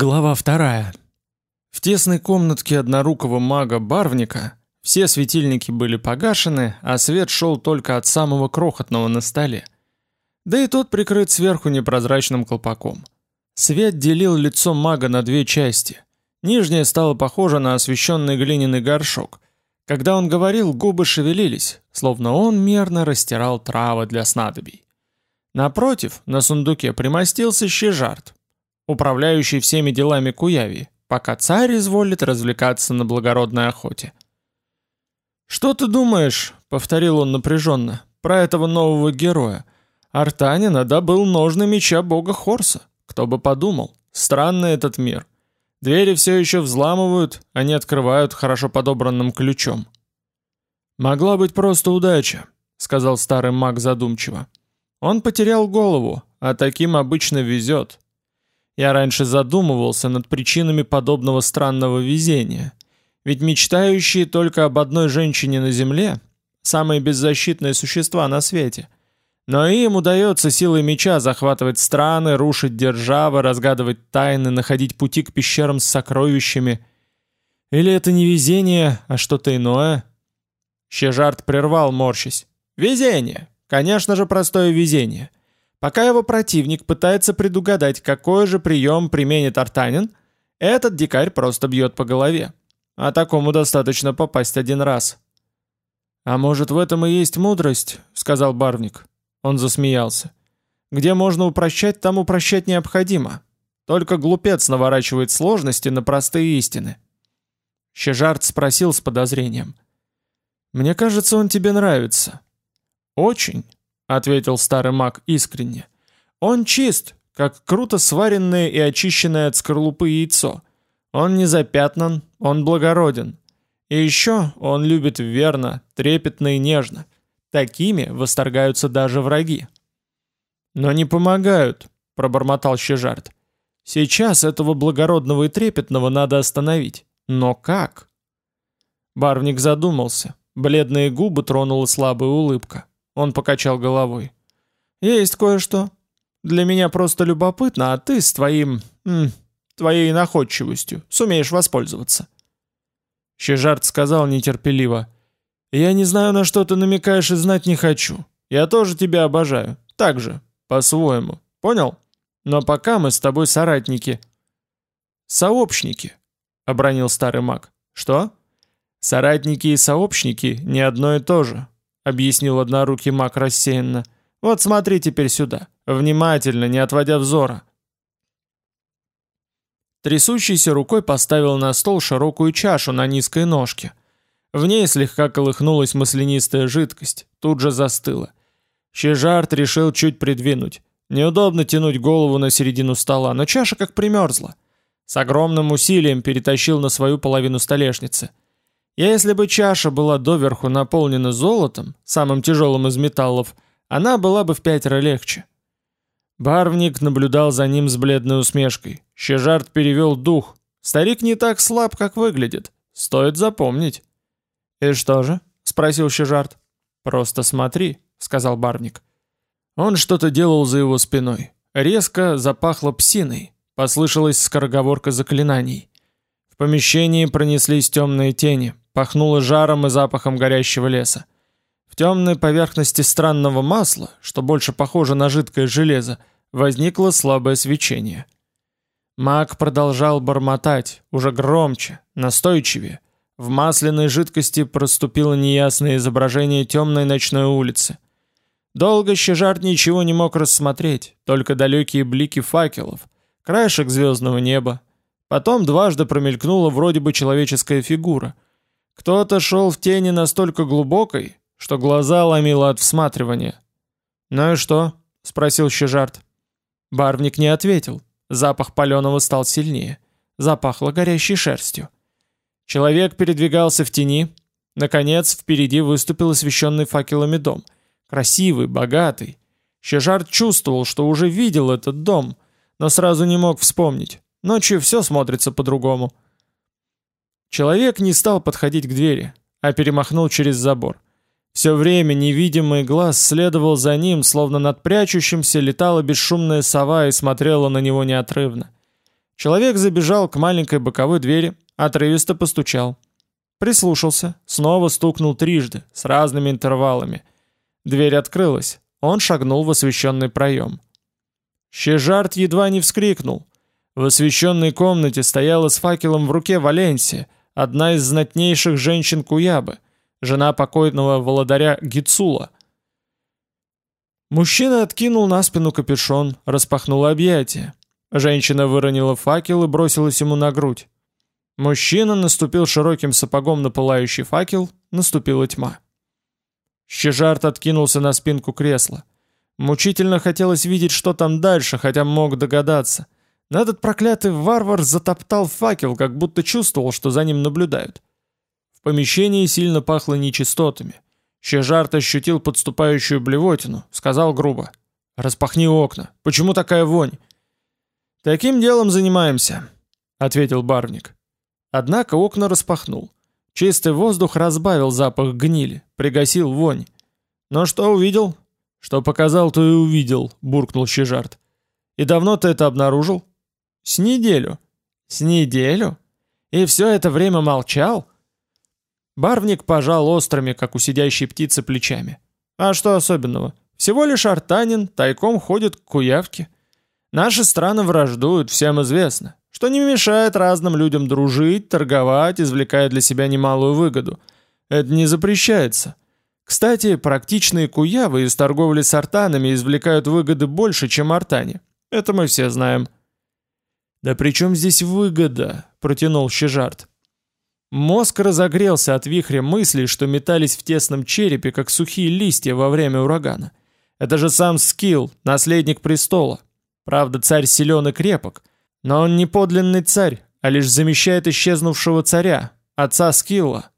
Глава вторая. В тесной комнатке однорукого мага-барвника все светильники были погашены, а свет шел только от самого крохотного на столе. Да и тот прикрыт сверху непрозрачным колпаком. Свет делил лицо мага на две части. Нижняя стала похожа на освещенный глиняный горшок. Когда он говорил, губы шевелились, словно он мерно растирал травы для снадобий. Напротив, на сундуке примостился щежарт, управляющий всеми делами Куяви, пока царь изволит развлекаться на благородной охоте. «Что ты думаешь?» — повторил он напряженно. «Про этого нового героя. Артанина добыл ножны меча бога Хорса. Кто бы подумал. Странный этот мир. Двери все еще взламывают, они открывают хорошо подобранным ключом». «Могла быть просто удача», — сказал старый маг задумчиво. «Он потерял голову, а таким обычно везет. Я раньше задумывался над причинами подобного странного везения. Ведь мечтающие только об одной женщине на земле – самые беззащитные существа на свете. Но им удается силой меча захватывать страны, рушить державы, разгадывать тайны, находить пути к пещерам с сокровищами. Или это не везение, а что-то иное? Щежарт прервал, морщись. «Везение! Конечно же, простое везение!» Пока его противник пытается предугадать, какой же прием применит Артанин, этот дикарь просто бьет по голове. А такому достаточно попасть один раз. «А может, в этом и есть мудрость?» — сказал Барвник. Он засмеялся. «Где можно упрощать, там упрощать необходимо. Только глупец наворачивает сложности на простые истины». Щежарт спросил с подозрением. «Мне кажется, он тебе нравится». «Очень», ответил старый маг искренне. Он чист, как круто сваренное и очищенное от скорлупы яйцо. Он не запятнан, он благороден. И еще он любит верно, трепетно и нежно. Такими восторгаются даже враги. «Но не помогают», — пробормотал Щежарт. «Сейчас этого благородного и трепетного надо остановить. Но как?» Барвник задумался. Бледные губы тронула слабая улыбка. Он покачал головой. «Есть кое-что. Для меня просто любопытно, а ты с твоим... М, твоей находчивостью сумеешь воспользоваться». Щежарт сказал нетерпеливо. «Я не знаю, на что ты намекаешь и знать не хочу. Я тоже тебя обожаю. Так же, по-своему. Понял? Но пока мы с тобой соратники». «Сообщники», — обронил старый маг. «Что?» «Соратники и сообщники не одно и то же объяснил однорукий маг рассеянно. «Вот смотри теперь сюда, внимательно, не отводя взора». Трясущейся рукой поставил на стол широкую чашу на низкой ножке. В ней слегка колыхнулась маслянистая жидкость, тут же застыла. Щежарт решил чуть придвинуть. Неудобно тянуть голову на середину стола, но чаша как примерзла. С огромным усилием перетащил на свою половину столешницы – если бы чаша была доверху наполнена золотом, самым тяжелым из металлов, она была бы в пятеро легче. Барвник наблюдал за ним с бледной усмешкой. Щежарт перевел дух. Старик не так слаб, как выглядит. Стоит запомнить. «И что же?» — спросил Щежарт. «Просто смотри», — сказал Барвник. Он что-то делал за его спиной. Резко запахло псиной. Послышалась скороговорка заклинаний. В помещении пронеслись темные тени, Пахнуло жаром и запахом горящего леса. В темной поверхности странного масла, что больше похоже на жидкое железо, возникло слабое свечение. Маг продолжал бормотать, уже громче, настойчивее. В масляной жидкости проступило неясное изображение темной ночной улицы. Долго Щежар ничего не мог рассмотреть, только далекие блики факелов, краешек звездного неба. Потом дважды промелькнула вроде бы человеческая фигура — кто-то шел в тени настолько глубокой, что глаза ломило от всматривания. «Ну и что?» — спросил Щежарт. Барвник не ответил. Запах паленого стал сильнее. Запахло горящей шерстью. Человек передвигался в тени. Наконец, впереди выступил освещенный факелами дом. Красивый, богатый. Щежарт чувствовал, что уже видел этот дом, но сразу не мог вспомнить. Ночью все смотрится по-другому. Человек не стал подходить к двери, а перемахнул через забор. Все время невидимый глаз следовал за ним, словно над прячущимся летала бесшумная сова и смотрела на него неотрывно. Человек забежал к маленькой боковой двери, отрывисто постучал. Прислушался, снова стукнул трижды, с разными интервалами. Дверь открылась, он шагнул в освещенный проем. Щежарт едва не вскрикнул. В освещенной комнате стояла с факелом в руке Валенсия, одна из знатнейших женщин Куябы, жена покойного володаря Гицула. Мужчина откинул на спину капюшон, распахнул объятия. Женщина выронила факел и бросилась ему на грудь. Мужчина наступил широким сапогом на пылающий факел, наступила тьма. Щежарт откинулся на спинку кресла. Мучительно хотелось видеть, что там дальше, хотя мог догадаться. Но этот проклятый варвар затоптал факел, как будто чувствовал, что за ним наблюдают. В помещении сильно пахло нечистотами. Щежарт ощутил подступающую блевотину, сказал грубо. «Распахни окна. Почему такая вонь?» «Таким делом занимаемся», — ответил барвник. Однако окна распахнул. Чистый воздух разбавил запах гнили, пригасил вонь. «Но что увидел?» «Что показал, то и увидел», — буркнул Щежарт. «И давно ты это обнаружил?» «С неделю». «С неделю? И все это время молчал?» Барвник пожал острыми, как у сидящей птицы, плечами. «А что особенного? Всего лишь артанин тайком ходит к куявке. Наши страны враждуют, всем известно, что не мешает разным людям дружить, торговать, извлекая для себя немалую выгоду. Это не запрещается. Кстати, практичные куявы из торговли с артанами извлекают выгоды больше, чем артане. Это мы все знаем. «Да при чем здесь выгода?» – протянул Щежарт. Мозг разогрелся от вихря мыслей, что метались в тесном черепе, как сухие листья во время урагана. Это же сам Скилл, наследник престола. Правда, царь силен и крепок, но он не подлинный царь, а лишь замещает исчезнувшего царя, отца Скилла.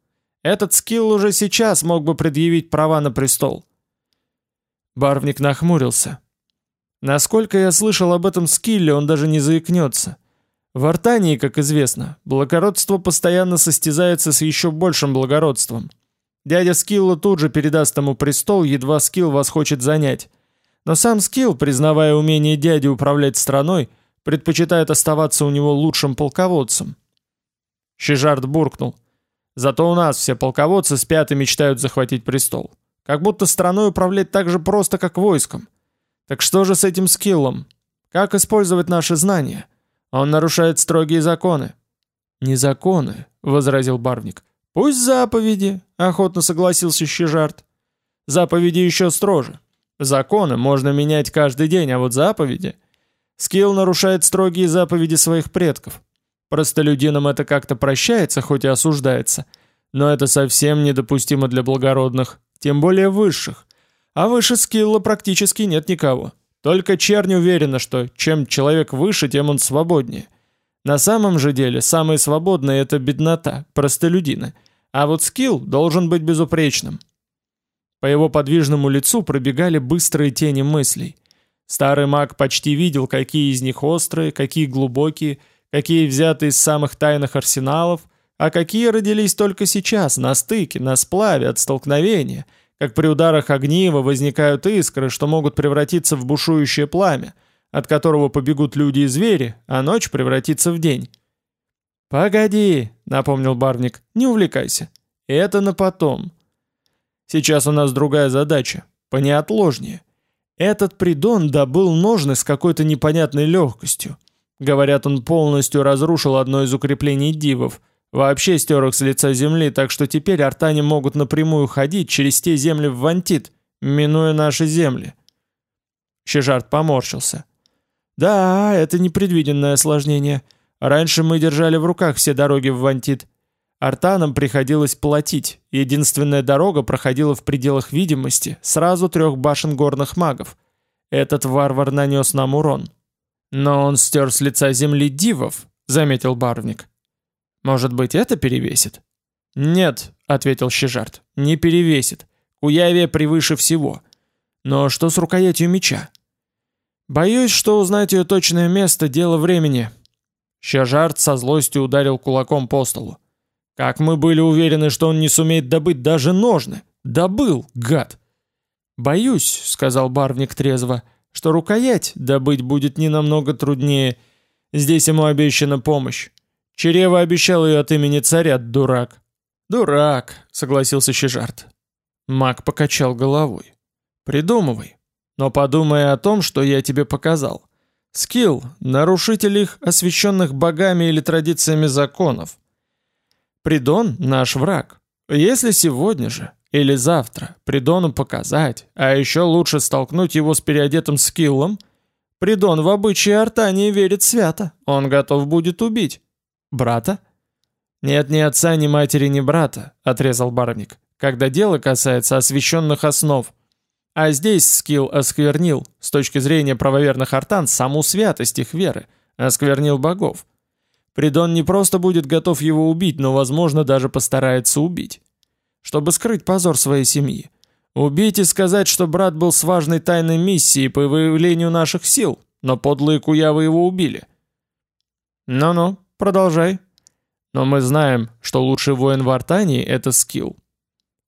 Этот Скилл уже сейчас мог бы предъявить права на престол. Барвник нахмурился. Насколько я слышал об этом Скилле, он даже не заикнется. В Артании, как известно, благородство постоянно состязается с еще большим благородством. Дядя Скилла тут же передаст ему престол, едва Скилл восхочет занять. Но сам Скилл, признавая умение дяди управлять страной, предпочитает оставаться у него лучшим полководцем. Щежард буркнул. Зато у нас все полководцы спят и мечтают захватить престол. Как будто страной управлять так же просто, как войском. Так что же с этим скиллом? Как использовать наши знания? Он нарушает строгие законы. «Не законы», — возразил Барвник. «Пусть заповеди», — охотно согласился Щежарт. «Заповеди еще строже. Законы можно менять каждый день, а вот заповеди... Скилл нарушает строгие заповеди своих предков. Простолюдинам это как-то прощается, хоть и осуждается. Но это совсем недопустимо для благородных, тем более высших. А выше скилла практически нет никого. Только чернь уверена, что чем человек выше, тем он свободнее. На самом же деле, самые свободные — это беднота, простолюдины. А вот скилл должен быть безупречным. По его подвижному лицу пробегали быстрые тени мыслей. Старый маг почти видел, какие из них острые, какие глубокие, какие взяты из самых тайных арсеналов, а какие родились только сейчас, на стыке, на сплаве, от столкновения, как при ударах огнива возникают искры, что могут превратиться в бушующее пламя, от которого побегут люди и звери, а ночь превратится в день. «Погоди», — напомнил Барник, — «не увлекайся. Это на потом. Сейчас у нас другая задача, понеотложнее. Этот придон добыл ножны с какой-то непонятной легкостью. Говорят, он полностью разрушил одно из укреплений дивов, вообще стер их с лица земли, так что теперь артане могут напрямую ходить через те земли в Вантит, минуя наши земли. Щежарт поморщился. Да, это непредвиденное осложнение. Раньше мы держали в руках все дороги в Вантит. Артанам приходилось платить. Единственная дорога проходила в пределах видимости сразу трех башен горных магов. Этот варвар нанес нам урон. Но он стер с лица земли дивов, заметил барвник. Может быть, это перевесит? Нет, ответил Щежарт, не перевесит. Куявия превыше всего. Но что с рукоятью меча? Боюсь, что узнать ее точное место – дело времени. Щежарт со злостью ударил кулаком по столу. Как мы были уверены, что он не сумеет добыть даже ножны. Добыл, гад. Боюсь, сказал Барвник трезво, что рукоять добыть будет не намного труднее. Здесь ему обещана помощь. Черева обещал ее от имени царя, дурак. Дурак, согласился Щежарт. Маг покачал головой. Придумывай. Но подумай о том, что я тебе показал. Скилл — нарушитель их, освященных богами или традициями законов. Придон — наш враг. Если сегодня же или завтра Придону показать, а еще лучше столкнуть его с переодетым скиллом, Придон в обычаи Артании верит свято, он готов будет убить. Брата? Нет ни отца, ни матери, ни брата, отрезал барник, когда дело касается освященных основ. А здесь скилл осквернил, с точки зрения правоверных артан, саму святость их веры, осквернил богов. Придон не просто будет готов его убить, но, возможно, даже постарается убить чтобы скрыть позор своей семьи. Убить и сказать, что брат был с важной тайной миссией по выявлению наших сил, но подлые куявы его убили. Ну-ну, продолжай. Но мы знаем, что лучший воин в Артании — это скилл.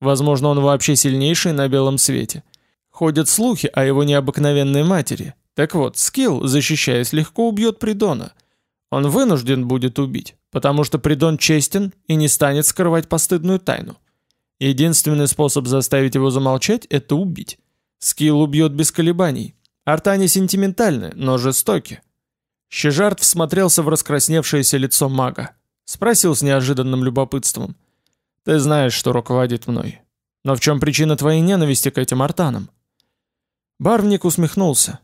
Возможно, он вообще сильнейший на белом свете. Ходят слухи о его необыкновенной матери. Так вот, скилл, защищаясь, легко убьет Придона. Он вынужден будет убить, потому что Придон честен и не станет скрывать постыдную тайну. Единственный способ заставить его замолчать — это убить. Скилл убьет без колебаний. Артани сентиментальны, но жестоки. Щежарт всмотрелся в раскрасневшееся лицо мага. Спросил с неожиданным любопытством. «Ты знаешь, что руководит мной. Но в чем причина твоей ненависти к этим артанам?» Барвник усмехнулся.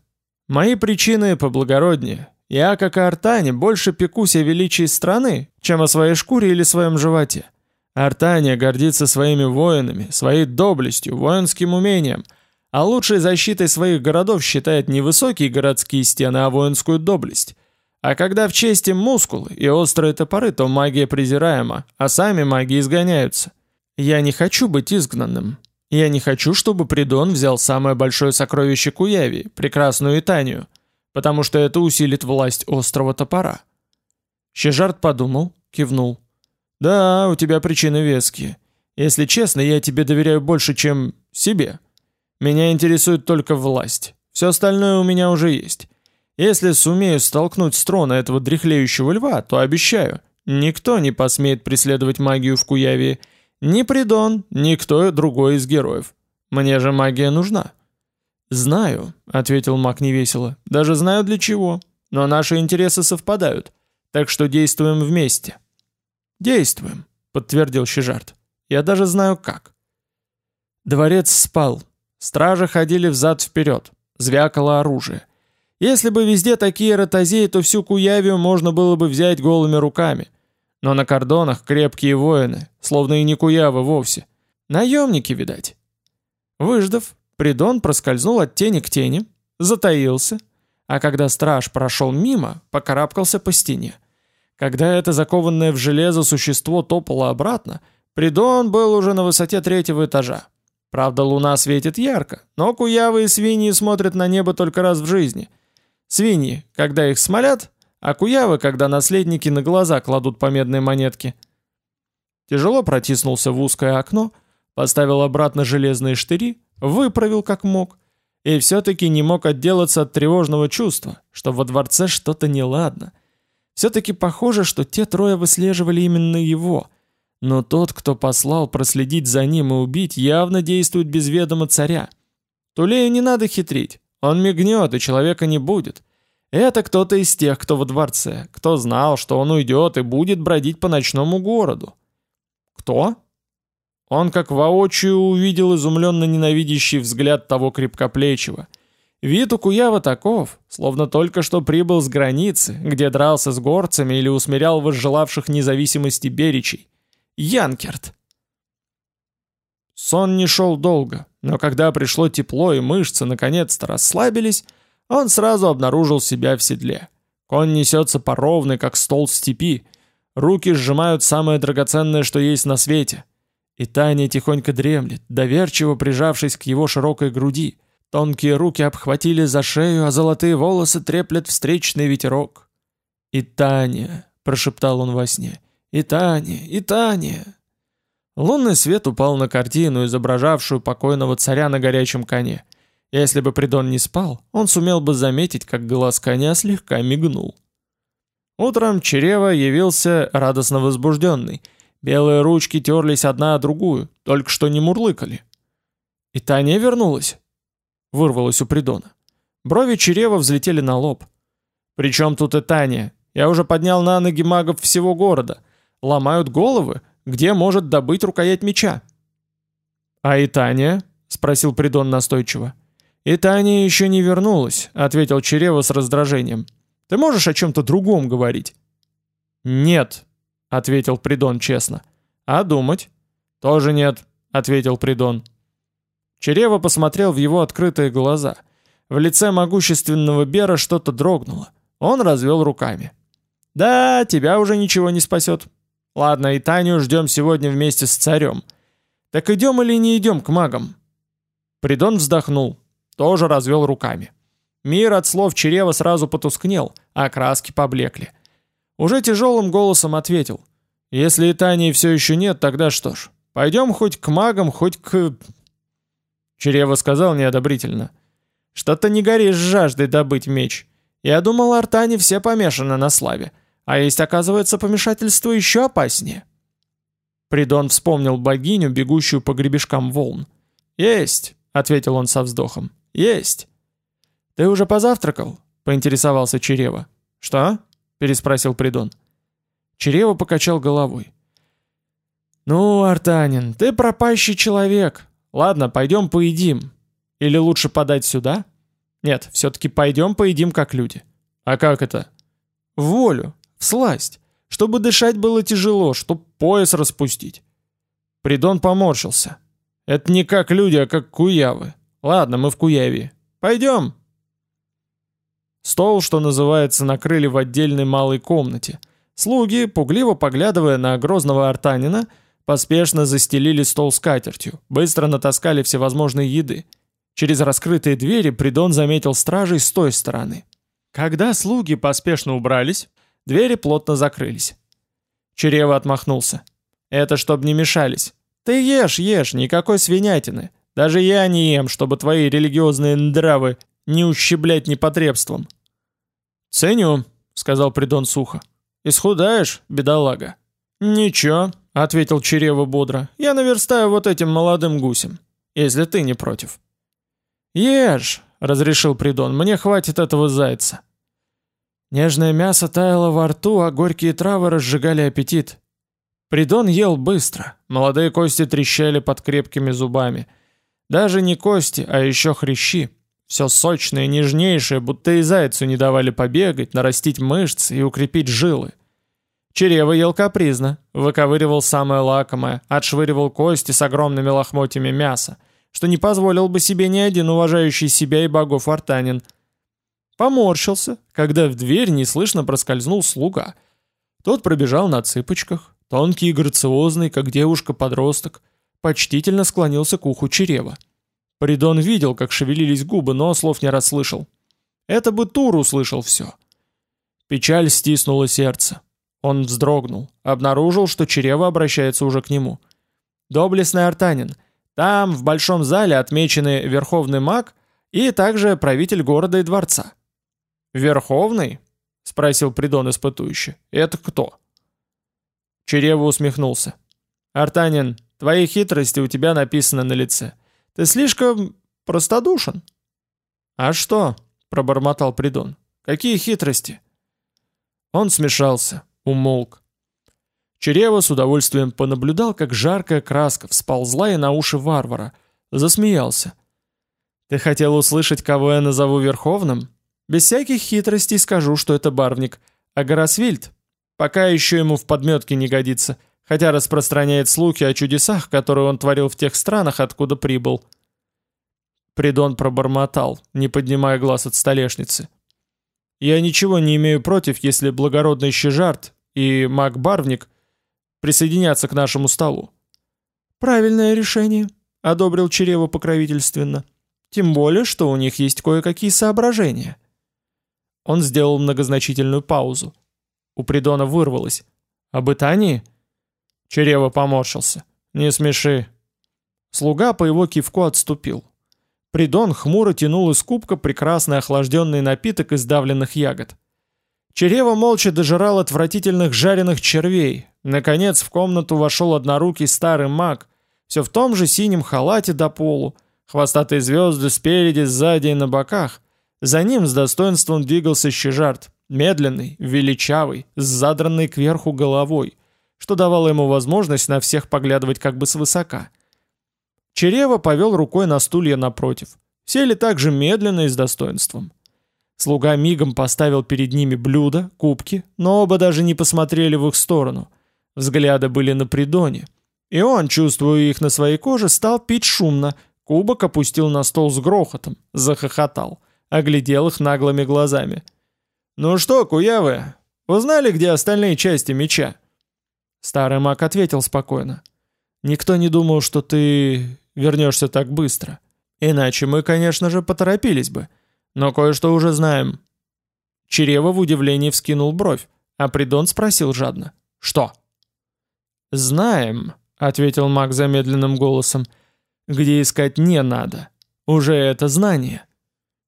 «Мои причины поблагороднее. Я, как и артане, больше пекусь о величии страны, чем о своей шкуре или своем животе. Артания гордится своими воинами, своей доблестью, воинским умением, а лучшей защитой своих городов считает не высокие городские стены, а воинскую доблесть. А когда в чести мускулы и острые топоры, то магия презираема, а сами маги изгоняются. Я не хочу быть изгнанным. Я не хочу, чтобы Придон взял самое большое сокровище Куяви, прекрасную Итанию, потому что это усилит власть острого топора. Щежарт подумал, кивнул. «Да, у тебя причины веские. Если честно, я тебе доверяю больше, чем себе. Меня интересует только власть. Все остальное у меня уже есть. Если сумею столкнуть с трона этого дряхлеющего льва, то обещаю, никто не посмеет преследовать магию в Куяве. Ни Придон, ни кто другой из героев. Мне же магия нужна». «Знаю», — ответил маг невесело, — «даже знаю для чего. Но наши интересы совпадают, так что действуем вместе». «Действуем», — подтвердил Щежарт. «Я даже знаю как». Дворец спал. Стражи ходили взад-вперед. Звякало оружие. Если бы везде такие ротозеи, то всю Куявию можно было бы взять голыми руками. Но на кордонах крепкие воины, словно и не Куявы вовсе. Наемники, видать. Выждав, Придон проскользнул от тени к тени, затаился, а когда страж прошел мимо, покарабкался по стене. Когда это закованное в железо существо топало обратно, Придон был уже на высоте третьего этажа. Правда, луна светит ярко, но куявы и свиньи смотрят на небо только раз в жизни. Свиньи, когда их смолят, а куявы, когда наследники на глаза кладут по медной монетке. Тяжело протиснулся в узкое окно, поставил обратно железные штыри, выправил как мог, и все-таки не мог отделаться от тревожного чувства, что во дворце что-то неладно — все-таки похоже, что те трое выслеживали именно его. Но тот, кто послал проследить за ним и убить, явно действует без ведома царя. Тулею не надо хитрить. Он мигнет, и человека не будет. Это кто-то из тех, кто во дворце, кто знал, что он уйдет и будет бродить по ночному городу. Кто? Он как воочию увидел изумленно ненавидящий взгляд того крепкоплечего — Вид у Куява таков, словно только что прибыл с границы, где дрался с горцами или усмирял возжелавших независимости беричей. Янкерт. Сон не шел долго, но когда пришло тепло и мышцы наконец-то расслабились, он сразу обнаружил себя в седле. Конь несется по ровной, как стол степи. Руки сжимают самое драгоценное, что есть на свете. И Таня тихонько дремлет, доверчиво прижавшись к его широкой груди — Тонкие руки обхватили за шею, а золотые волосы треплет встречный ветерок. «И Таня!» — прошептал он во сне. «И Таня! И Таня!» Лунный свет упал на картину, изображавшую покойного царя на горячем коне. Если бы Придон не спал, он сумел бы заметить, как глаз коня слегка мигнул. Утром Черева явился радостно возбужденный. Белые ручки терлись одна о другую, только что не мурлыкали. «И Таня вернулась?» — вырвалась у Придона. Брови Черева взлетели на лоб. «Причем тут и Таня? Я уже поднял на ноги магов всего города. Ломают головы, где может добыть рукоять меча». «А и Таня?» — спросил Придон настойчиво. «И Таня еще не вернулась», — ответил Черева с раздражением. «Ты можешь о чем-то другом говорить?» «Нет», — ответил Придон честно. «А думать?» «Тоже нет», — ответил Придон. Черева посмотрел в его открытые глаза. В лице могущественного Бера что-то дрогнуло. Он развел руками. «Да, тебя уже ничего не спасет. Ладно, и Таню ждем сегодня вместе с царем. Так идем или не идем к магам?» Придон вздохнул, тоже развел руками. Мир от слов Черева сразу потускнел, а краски поблекли. Уже тяжелым голосом ответил. «Если и Тани все еще нет, тогда что ж, пойдем хоть к магам, хоть к...» Черева сказал неодобрительно. «Что-то не горишь жаждой добыть меч. Я думал, артане все помешаны на славе, а есть, оказывается, помешательство еще опаснее». Придон вспомнил богиню, бегущую по гребешкам волн. «Есть. — ответил он со вздохом. «Есть». «Ты уже позавтракал?» — поинтересовался Черева. «Что?» — переспросил Придон. Черева покачал головой. «Ну, Артанин, ты пропащий человек. Ладно, пойдем поедим. Или лучше подать сюда? Нет, все-таки пойдем поедим как люди. А как это? В волю, в сласть, чтобы дышать было тяжело, чтоб пояс распустить». Придон поморщился. Это не как люди, а как куявы. Ладно, мы в Куяве. Пойдем. Стол, что называется, накрыли в отдельной малой комнате. Слуги, пугливо поглядывая на грозного артанина, поспешно застелили стол скатертью, быстро натаскали всевозможной еды. Через раскрытые двери Придон заметил стражей с той стороны. Когда слуги поспешно убрались, двери плотно закрылись. Черева отмахнулся. «Это чтоб не мешались. Ты ешь, ешь, никакой свинятины. Даже я не ем, чтобы твои религиозные нравы не ущемлять непотребством. Ценю, сказал Придон сухо. Исхудаешь, бедолага. Ничего, ответил Черева бодро. Я наверстаю вот этим молодым гусем, если ты не против. Ешь, разрешил Придон. Мне хватит этого зайца. Нежное мясо таяло во рту, а горькие травы разжигали аппетит. Придон ел быстро, молодые кости трещали под крепкими зубами. Даже не кости, а еще хрящи. Все сочное, нежнейшее, будто и зайцу не давали побегать, нарастить мышцы и укрепить жилы. Черева ел капризно, выковыривал самое лакомое, отшвыривал кости с огромными лохмотьями мяса, что не позволил бы себе ни один уважающий себя и богов артанин. Поморщился, когда в дверь неслышно проскользнул слуга. Тот пробежал на цыпочках, Тонкий и грациозный, как девушка-подросток, почтительно склонился к уху Черева. Придон видел, как шевелились губы, но слов не расслышал. Это бы Тур услышал все. Печаль стиснула сердце. Он вздрогнул, обнаружил, что Черева обращается уже к нему. «Доблестный Артанин, там, в большом зале, отмечены Верховный маг и также правитель города и дворца». «Верховный?» — спросил Придон испытующе. «Это кто?» Черева усмехнулся. «Артанин, твои хитрости у тебя написаны на лице. Ты слишком простодушен». «А что?» — пробормотал Придон. «Какие хитрости?» Он смешался, умолк. Черева с удовольствием понаблюдал, как жаркая краска всползла и на уши варвара. Засмеялся. «Ты хотел услышать, кого я назову Верховным? Без всяких хитростей скажу, что это Барвник. А Гарасвильд Пока еще ему в подметке не годится, хотя распространяет слухи о чудесах, которые он творил в тех странах, откуда прибыл. Придон пробормотал, не поднимая глаз от столешницы. «Я ничего не имею против, если благородный Щежарт и маг-барвник присоединятся к нашему столу». «Правильное решение», — одобрил Черева покровительственно. «Тем более, что у них есть кое-какие соображения». Он сделал многозначительную паузу. У Придона вырвалось. «Об Итании?» Черева поморщился. «Не смеши». Слуга по его кивку отступил. Придон хмуро тянул из кубка прекрасный охлажденный напиток из давленных ягод. Черева молча дожирал отвратительных жареных червей. Наконец в комнату вошел однорукий старый маг, все в том же синем халате до полу, хвостатые звезды спереди, сзади и на боках. За ним с достоинством двигался щежарт, медленный, величавый, с задранной кверху головой, что давало ему возможность на всех поглядывать как бы свысока. Черева повел рукой на стулья напротив. Сели также медленно и с достоинством. Слуга мигом поставил перед ними блюда, кубки, но оба даже не посмотрели в их сторону. Взгляды были на придоне. И он, чувствуя их на своей коже, стал пить шумно, кубок опустил на стол с грохотом, захохотал, оглядел их наглыми глазами. «Ну что, куявы, узнали, где остальные части меча?» Старый маг ответил спокойно. «Никто не думал, что ты вернешься так быстро. Иначе мы, конечно же, поторопились бы. Но кое-что уже знаем». Черева в удивлении вскинул бровь, а Придон спросил жадно. «Что?» «Знаем», — ответил маг замедленным голосом, — «где искать не надо. Уже это знание».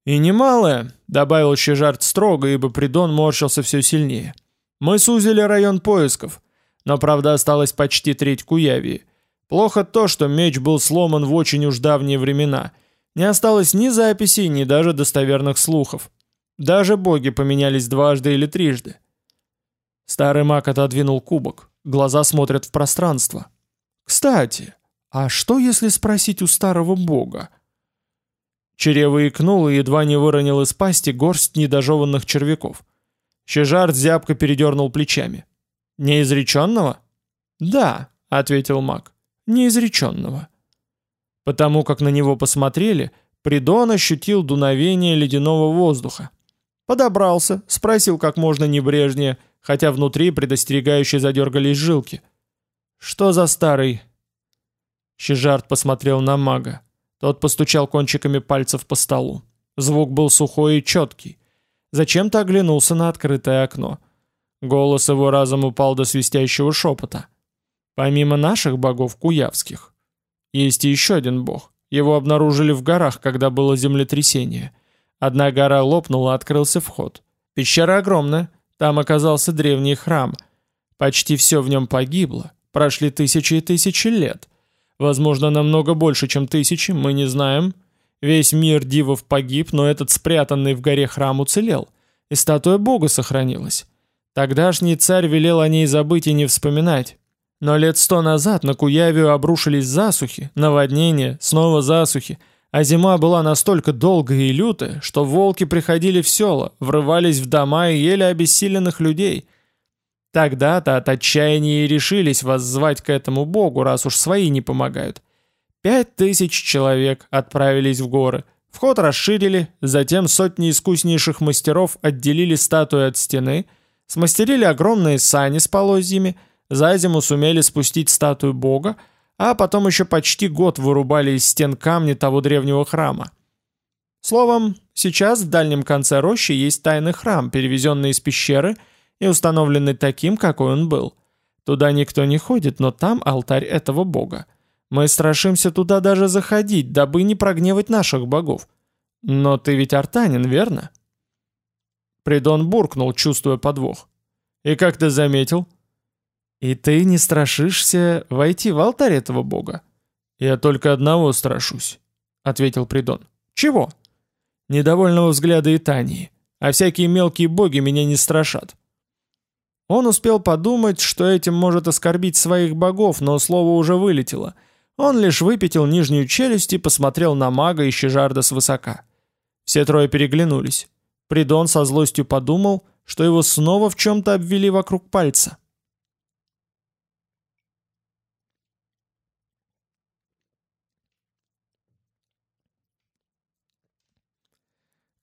«И немалое», — добавил Щежарт строго, ибо Придон морщился все сильнее. «Мы сузили район поисков, но, правда, осталось почти треть Куявии. Плохо то, что меч был сломан в очень уж давние времена, не осталось ни записей, ни даже достоверных слухов. Даже боги поменялись дважды или трижды. Старый маг отодвинул кубок. Глаза смотрят в пространство. «Кстати, а что если спросить у старого бога?» Черева икнул и едва не выронил из пасти горсть недожеванных червяков. Щежар зябко передернул плечами. «Неизреченного?» «Да», — ответил маг, — «неизреченного». Потому как на него посмотрели, Придон ощутил дуновение ледяного воздуха. Подобрался, спросил как можно небрежнее, хотя внутри предостерегающе задергались жилки. «Что за старый?» Щежарт посмотрел на мага. Тот постучал кончиками пальцев по столу. Звук был сухой и четкий. Зачем-то оглянулся на открытое окно. Голос его разом упал до свистящего шепота. «Помимо наших богов куявских, есть еще один бог. Его обнаружили в горах, когда было землетрясение. Одна гора лопнула, открылся вход. Пещера огромная, там оказался древний храм. Почти все в нем погибло. Прошли тысячи и тысячи лет. Возможно, намного больше, чем тысячи, мы не знаем. Весь мир дивов погиб, но этот спрятанный в горе храм уцелел. И статуя бога сохранилась. Тогдашний царь велел о ней забыть и не вспоминать. Но лет сто назад на Куявию обрушились засухи, наводнения, снова засухи, а зима была настолько долгая и лютая, что волки приходили в села, врывались в дома и ели обессиленных людей. Тогда-то от отчаяния и решились воззвать к этому богу, раз уж свои не помогают. Пять тысяч человек отправились в горы, вход расширили, затем сотни искуснейших мастеров отделили статую от стены, смастерили огромные сани с полозьями – за зиму сумели спустить статую бога, а потом еще почти год вырубали из стен камни того древнего храма. Словом, сейчас в дальнем конце рощи есть тайный храм, перевезенный из пещеры и установленный таким, какой он был. Туда никто не ходит, но там алтарь этого бога. Мы страшимся туда даже заходить, дабы не прогневать наших богов. Но ты ведь артанин, верно?» Придон буркнул, чувствуя подвох. «И как ты заметил?» «И ты не страшишься войти в алтарь этого бога?» «Я только одного страшусь», — ответил Придон. «Чего?» «Недовольного взгляда Итании, а всякие мелкие боги меня не страшат». Он успел подумать, что этим может оскорбить своих богов, но слово уже вылетело. Он лишь выпятил нижнюю челюсть и посмотрел на мага и Щежарда свысока. Все трое переглянулись. Придон со злостью подумал, что его снова в чем-то обвели вокруг пальца.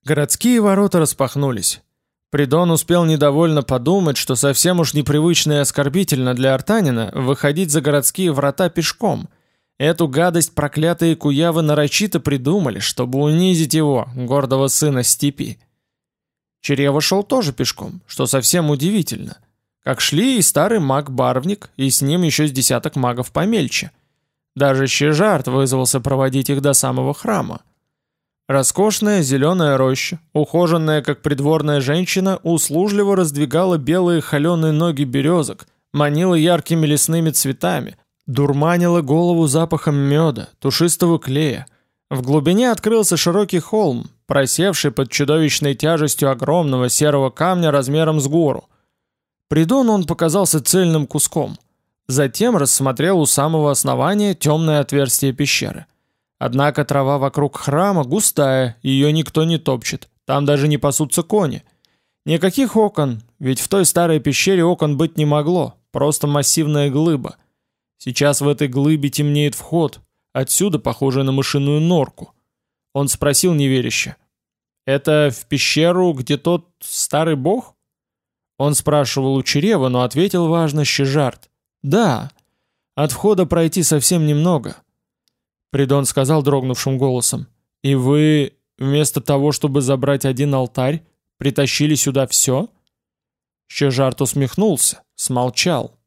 Городские ворота распахнулись. Придон успел недовольно подумать, что совсем уж непривычно и оскорбительно для артанина выходить за городские врата пешком. Эту гадость проклятые куявы нарочито придумали, чтобы унизить его, гордого сына степи. Черева шел тоже пешком, что совсем удивительно. Как шли и старый маг-барвник, и с ним еще с десяток магов помельче. Даже Щежарт вызвался проводить их до самого храма. Роскошная зеленая роща, ухоженная как придворная женщина, услужливо раздвигала белые холеные ноги березок, манила яркими лесными цветами, дурманила голову запахом меда, тушистого клея. В глубине открылся широкий холм, просевший под чудовищной тяжестью огромного серого камня размером с гору. Придону он показался цельным куском. Затем рассмотрел у самого основания темное отверстие пещеры – Однако трава вокруг храма густая, ее никто не топчет, там даже не пасутся кони. Никаких окон, ведь в той старой пещере окон быть не могло, просто массивная глыба. Сейчас в этой глыбе темнеет вход, отсюда похоже на мышиную норку. Он спросил неверяще. «Это в пещеру, где тот старый бог?» Он спрашивал у Черева, но ответил важно Щежарт. «Да, от входа пройти совсем немного, Придон сказал дрогнувшим голосом. «И вы, вместо того, чтобы забрать один алтарь, притащили сюда все?» Щежарт усмехнулся, смолчал.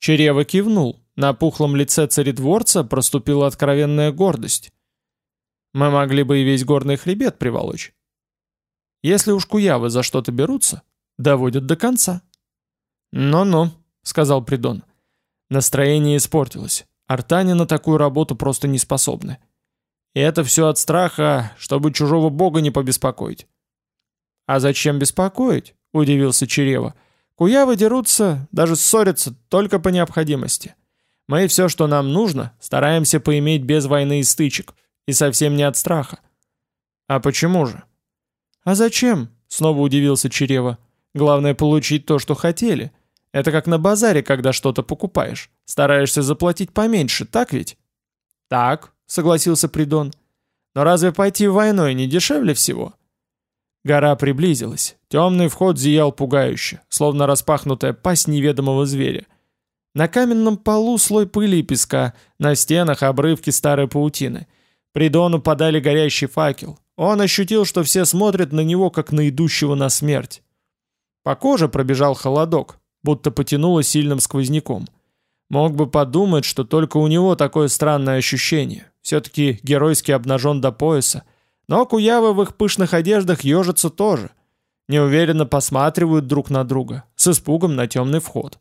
Черева кивнул. На пухлом лице царедворца проступила откровенная гордость. «Мы могли бы и весь горный хребет приволочь. Если уж куявы за что-то берутся, доводят до конца». «Ну-ну», — сказал Придон. Настроение испортилось. Артане на такую работу просто не способны. И это все от страха, чтобы чужого бога не побеспокоить. «А зачем беспокоить?» – удивился Черева. «Куявы дерутся, даже ссорятся, только по необходимости. Мы все, что нам нужно, стараемся поиметь без войны и стычек, и совсем не от страха». «А почему же?» «А зачем?» – снова удивился Черева. «Главное получить то, что хотели. Это как на базаре, когда что-то покупаешь. Стараешься заплатить поменьше, так ведь? Так, согласился Придон. Но разве пойти войной не дешевле всего? Гора приблизилась. Темный вход зиял пугающе, словно распахнутая пасть неведомого зверя. На каменном полу слой пыли и песка, на стенах обрывки старой паутины. Придону подали горящий факел. Он ощутил, что все смотрят на него, как на идущего на смерть. По коже пробежал холодок, будто потянуло сильным сквозняком. Мог бы подумать, что только у него такое странное ощущение. Все-таки геройски обнажен до пояса. Но куявы в их пышных одеждах ежатся тоже. Неуверенно посматривают друг на друга, с испугом на темный вход.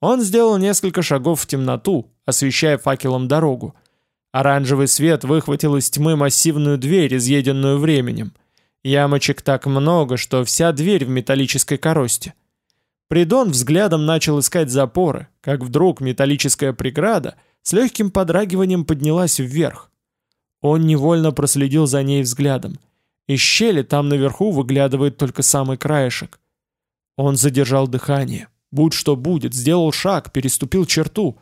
Он сделал несколько шагов в темноту, освещая факелом дорогу. Оранжевый свет выхватил из тьмы массивную дверь, изъеденную временем. Ямочек так много, что вся дверь в металлической коросте. Придон взглядом начал искать запоры, как вдруг металлическая преграда с легким подрагиванием поднялась вверх. Он невольно проследил за ней взглядом. Из щели там наверху выглядывает только самый краешек. Он задержал дыхание. Будь что будет, сделал шаг, переступил черту.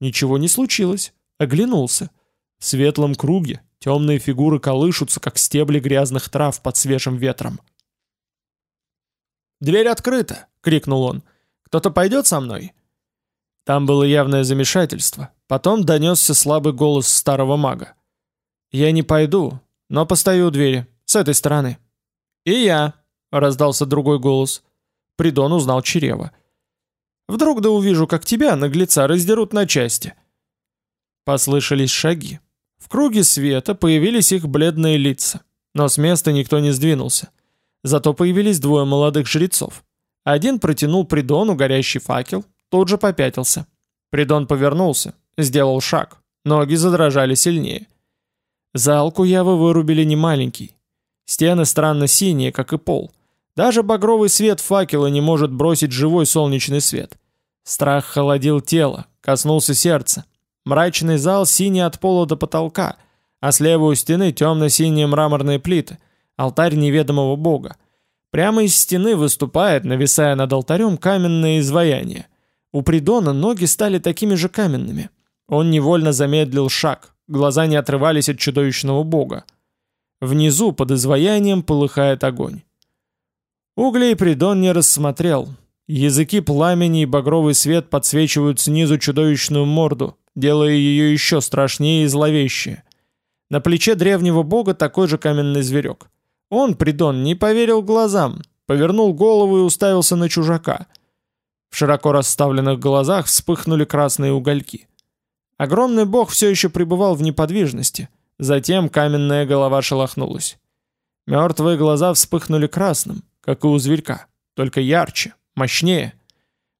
Ничего не случилось. Оглянулся. В светлом круге темные фигуры колышутся, как стебли грязных трав под свежим ветром. «Дверь открыта!» — крикнул он. «Кто-то пойдет со мной?» Там было явное замешательство. Потом донесся слабый голос старого мага. «Я не пойду, но постою у двери, с этой стороны». «И я», — раздался другой голос. Придон узнал Черева. «Вдруг да увижу, как тебя, наглеца, раздерут на части». Послышались шаги. В круге света появились их бледные лица, но с места никто не сдвинулся. Зато появились двое молодых жрецов. Один протянул Придону горящий факел, тут же попятился. Придон повернулся, сделал шаг. Ноги задрожали сильнее. Зал Куявы вырубили немаленький. Стены странно синие, как и пол. Даже багровый свет факела не может бросить живой солнечный свет. Страх холодил тело, коснулся сердца. Мрачный зал синий от пола до потолка, а слева у стены темно-синие мраморные плиты — алтарь неведомого бога. Прямо из стены выступает, нависая над алтарем, каменное изваяние. У Придона ноги стали такими же каменными. Он невольно замедлил шаг, глаза не отрывались от чудовищного бога. Внизу, под изваянием, полыхает огонь. Углей Придон не рассмотрел. Языки пламени и багровый свет подсвечивают снизу чудовищную морду, делая ее еще страшнее и зловещее. На плече древнего бога такой же каменный зверек. Он, Придон, не поверил глазам, повернул голову и уставился на чужака. В широко расставленных глазах вспыхнули красные угольки. Огромный бог все еще пребывал в неподвижности, Затем каменная голова шелохнулась. Мертвые глаза вспыхнули красным, как и у зверька, только ярче, мощнее.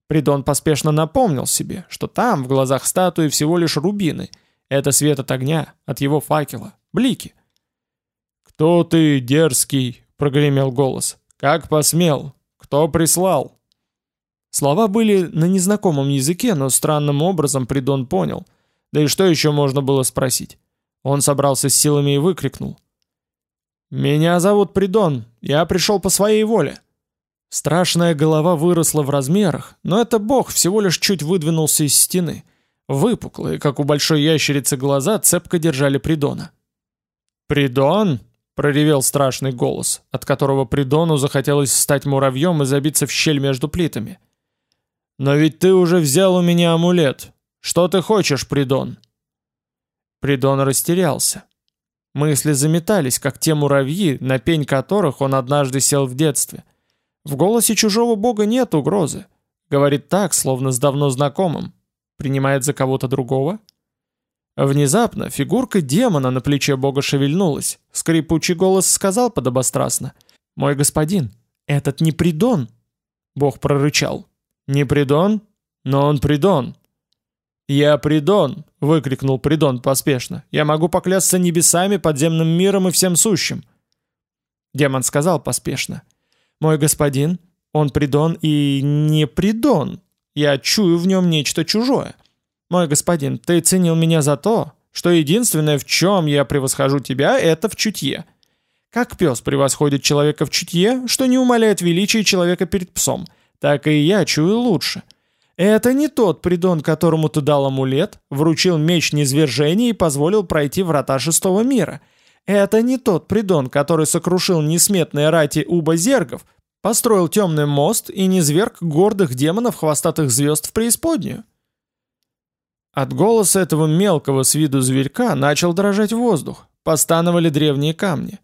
Придон поспешно напомнил себе, что там, в глазах статуи, всего лишь рубины. Это свет от огня, от его факела, блики. «Кто ты, дерзкий?» — прогремел голос. «Как посмел? Кто прислал?» Слова были на незнакомом языке, но странным образом Придон понял. Да и что еще можно было спросить? Он собрался с силами и выкрикнул. «Меня зовут Придон, я пришел по своей воле». Страшная голова выросла в размерах, но это бог всего лишь чуть выдвинулся из стены. Выпуклые, как у большой ящерицы, глаза цепко держали Придона. «Придон?» — проревел страшный голос, от которого Придону захотелось стать муравьем и забиться в щель между плитами. «Но ведь ты уже взял у меня амулет. Что ты хочешь, Придон?» Придон растерялся. Мысли заметались, как те муравьи, на пень которых он однажды сел в детстве. В голосе чужого бога нет угрозы. Говорит так, словно с давно знакомым. Принимает за кого-то другого? Внезапно фигурка демона на плече бога шевельнулась. Скрипучий голос сказал подобострастно. «Мой господин, этот не Придон!» Бог прорычал. «Не Придон? Но он Придон!» «Я Придон!» — выкрикнул Придон поспешно. «Я могу поклясться небесами, подземным миром и всем сущим!» Демон сказал поспешно. «Мой господин, он Придон и не Придон. Я чую в нем нечто чужое. Мой господин, ты ценил меня за то, что единственное, в чем я превосхожу тебя, это в чутье. Как пес превосходит человека в чутье, что не умаляет величия человека перед псом — так и я чую лучше. Это не тот придон, которому ты дал амулет, вручил меч низвержения и позволил пройти врата шестого мира. Это не тот придон, который сокрушил несметные рати уба-зергов, построил темный мост и низверг гордых демонов хвостатых звезд в преисподнюю. От голоса этого мелкого с виду зверька начал дрожать воздух, постановали древние камни.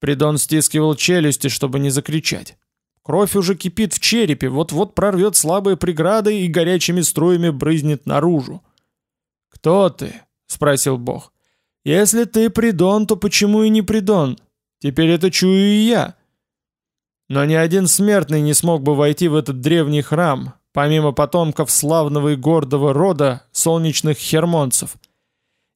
Придон стискивал челюсти, чтобы не закричать. Кровь уже кипит в черепе, вот-вот прорвет слабые преграды и горячими струями брызнет наружу. «Кто ты?» — спросил Бог. «Если ты Придон, то почему и не Придон? Теперь это чую и я». Но ни один смертный не смог бы войти в этот древний храм, помимо потомков славного и гордого рода солнечных хермонцев.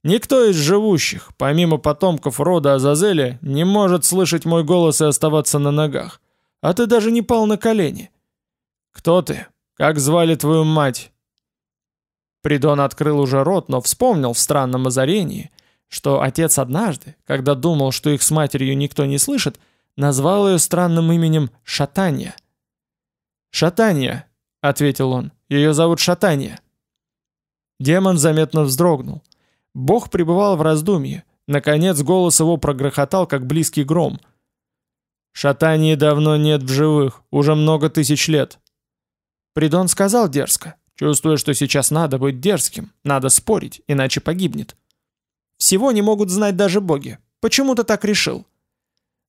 Никто из живущих, помимо потомков рода Азазеля, не может слышать мой голос и оставаться на ногах. А ты даже не пал на колени. Кто ты? Как звали твою мать? Придон открыл уже рот, но вспомнил в странном озарении, что отец однажды, когда думал, что их с матерью никто не слышит, назвал ее странным именем Шатанья. «Шатанья», — ответил он, — «ее зовут Шатанья». Демон заметно вздрогнул. Бог пребывал в раздумье. Наконец голос его прогрохотал, как близкий гром. Шатании давно нет в живых, уже много тысяч лет. Придон сказал дерзко, чувствуя, что сейчас надо быть дерзким, надо спорить, иначе погибнет. Всего не могут знать даже боги. Почему ты так решил?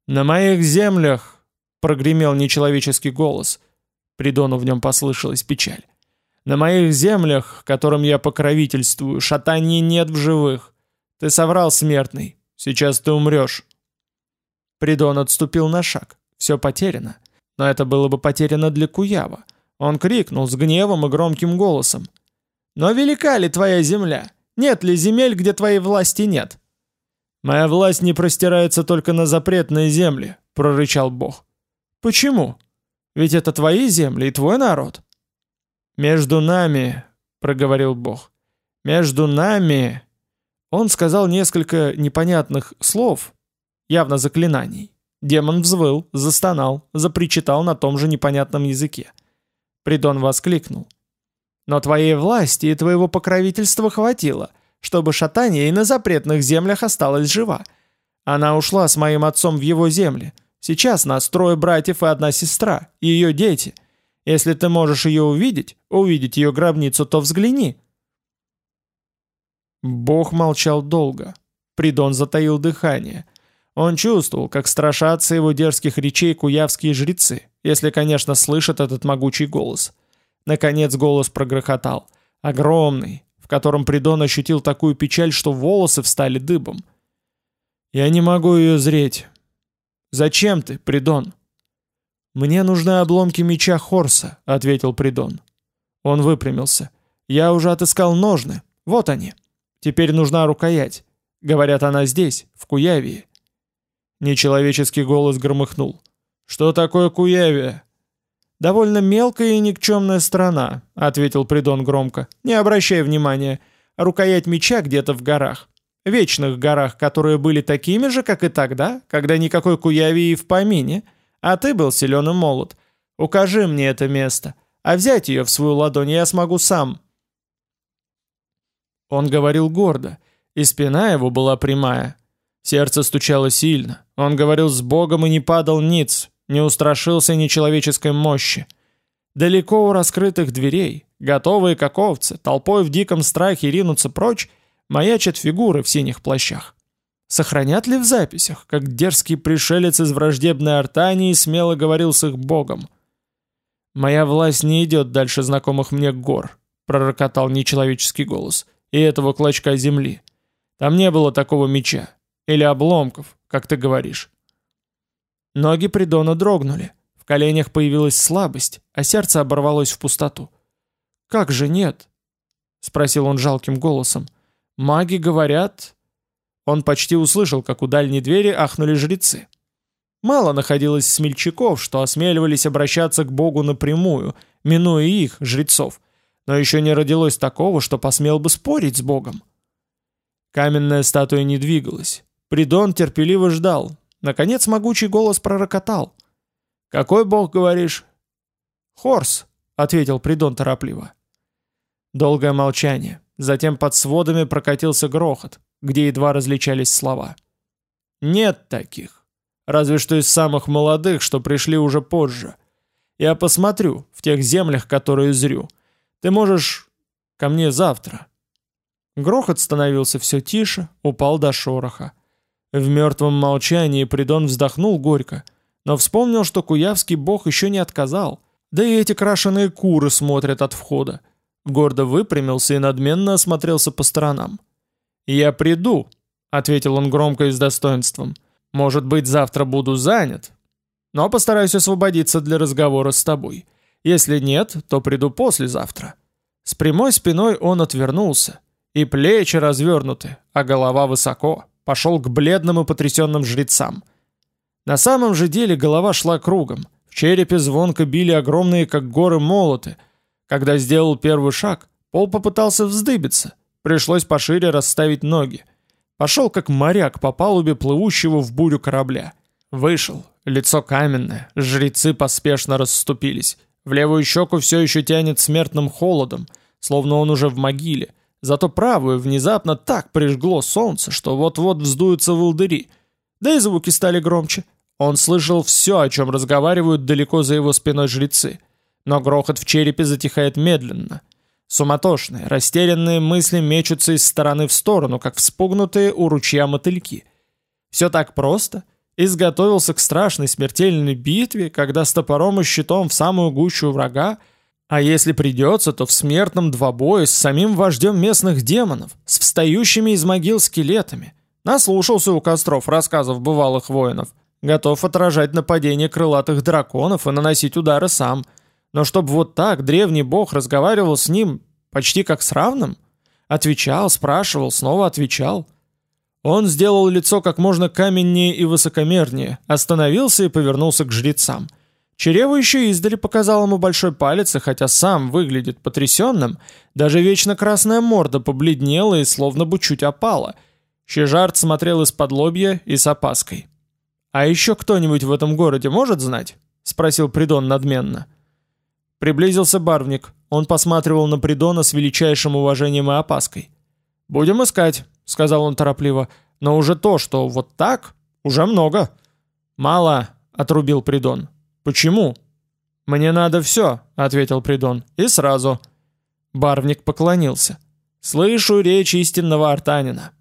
На моих землях, прогремел нечеловеческий голос. Придону в нем послышалась печаль. На моих землях, которым я покровительствую, шатаний нет в живых. Ты соврал, смертный. Сейчас ты умрешь. Придон отступил на шаг. Все потеряно. Но это было бы потеряно для Куява. Он крикнул с гневом и громким голосом. «Но велика ли твоя земля? Нет ли земель, где твоей власти нет?» «Моя власть не простирается только на запретные земли», — прорычал Бог. «Почему? Ведь это твои земли и твой народ». «Между нами», — проговорил Бог, — «между нами...» Он сказал несколько непонятных слов, явно заклинаний. Демон взвыл, застонал, запричитал на том же непонятном языке. Придон воскликнул. «Но твоей власти и твоего покровительства хватило, чтобы шатание и на запретных землях осталась жива. Она ушла с моим отцом в его земли. Сейчас нас трое братьев и одна сестра, ее дети. Если ты можешь ее увидеть, увидеть ее гробницу, то взгляни». Бог молчал долго. Придон затаил дыхание. Он чувствовал, как страшатся его дерзких речей куявские жрецы, если, конечно, слышат этот могучий голос. Наконец голос прогрохотал. Огромный, в котором Придон ощутил такую печаль, что волосы встали дыбом. «Я не могу ее зреть». «Зачем ты, Придон?» «Мне нужны обломки меча Хорса», — ответил Придон. Он выпрямился. «Я уже отыскал ножны. Вот они. Теперь нужна рукоять. Говорят, она здесь, в Куявии». Нечеловеческий голос громыхнул. «Что такое Куявия?» «Довольно мелкая и никчемная страна», — ответил Придон громко. «Не обращай внимания. Рукоять меча где-то в горах. Вечных горах, которые были такими же, как и тогда, когда никакой Куявии в помине, а ты был силен и молод. Укажи мне это место, а взять ее в свою ладонь я смогу сам». Он говорил гордо, и спина его была прямая. Сердце стучало сильно. Он говорил с Богом и не падал ниц, не устрашился нечеловеческой мощи. Далеко у раскрытых дверей, готовые как толпой в диком страхе ринуться прочь, маячат фигуры в синих плащах. Сохранят ли в записях, как дерзкий пришелец из враждебной Артании смело говорил с их богом? «Моя власть не идет дальше знакомых мне гор», — пророкотал нечеловеческий голос, — «и этого клочка земли. Там не было такого меча. Или обломков, как ты говоришь. Ноги Придона дрогнули. В коленях появилась слабость, а сердце оборвалось в пустоту. «Как же нет?» — спросил он жалким голосом. «Маги говорят...» Он почти услышал, как у дальней двери ахнули жрецы. Мало находилось смельчаков, что осмеливались обращаться к Богу напрямую, минуя их, жрецов, но еще не родилось такого, что посмел бы спорить с Богом. Каменная статуя не двигалась. Придон терпеливо ждал, Наконец могучий голос пророкотал. «Какой бог, говоришь?» «Хорс», — ответил Придон торопливо. Долгое молчание. Затем под сводами прокатился грохот, где едва различались слова. «Нет таких. Разве что из самых молодых, что пришли уже позже. Я посмотрю в тех землях, которые зрю. Ты можешь ко мне завтра». Грохот становился все тише, упал до шороха. В мертвом молчании Придон вздохнул горько, но вспомнил, что куявский бог еще не отказал, да и эти крашеные куры смотрят от входа. Гордо выпрямился и надменно осмотрелся по сторонам. «Я приду», — ответил он громко и с достоинством. «Может быть, завтра буду занят, но постараюсь освободиться для разговора с тобой. Если нет, то приду послезавтра». С прямой спиной он отвернулся, и плечи развернуты, а голова высоко пошел к бледным и потрясенным жрецам. На самом же деле голова шла кругом. В черепе звонко били огромные, как горы, молоты. Когда сделал первый шаг, пол попытался вздыбиться. Пришлось пошире расставить ноги. Пошел, как моряк по палубе плывущего в бурю корабля. Вышел. Лицо каменное. Жрецы поспешно расступились. В левую щеку все еще тянет смертным холодом, словно он уже в могиле. Зато правую внезапно так прижгло солнце, что вот-вот вздуются волдыри. Да и звуки стали громче. Он слышал все, о чем разговаривают далеко за его спиной жрецы. Но грохот в черепе затихает медленно. Суматошные, растерянные мысли мечутся из стороны в сторону, как вспугнутые у ручья мотыльки. Все так просто. Изготовился к страшной смертельной битве, когда с топором и щитом в самую гущу врага а если придется, то в смертном двобое с самим вождем местных демонов, с встающими из могил скелетами. Наслушался у костров рассказов бывалых воинов. Готов отражать нападение крылатых драконов и наносить удары сам. Но чтобы вот так древний бог разговаривал с ним почти как с равным? Отвечал, спрашивал, снова отвечал. Он сделал лицо как можно каменнее и высокомернее, остановился и повернулся к жрецам – Черева еще издали показал ему большой палец, и хотя сам выглядит потрясенным, даже вечно красная морда побледнела и словно бы чуть опала. Щежарт смотрел из-под лобья и с опаской. «А еще кто-нибудь в этом городе может знать?» — спросил Придон надменно. Приблизился барвник. Он посматривал на Придона с величайшим уважением и опаской. «Будем искать», — сказал он торопливо. «Но уже то, что вот так, уже много». «Мало», — отрубил Придон. «Почему?» «Мне надо все», — ответил Придон. «И сразу». Барвник поклонился. «Слышу речь истинного артанина».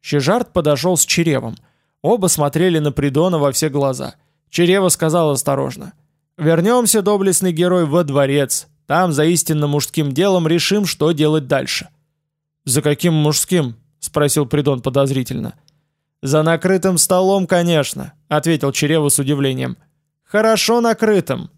Щежарт подошел с Черевом. Оба смотрели на Придона во все глаза. Черева сказал осторожно. «Вернемся, доблестный герой, во дворец. Там за истинно мужским делом решим, что делать дальше». «За каким мужским?» — спросил Придон подозрительно. «За накрытым столом, конечно», — ответил Черева с удивлением. «Хорошо накрытым,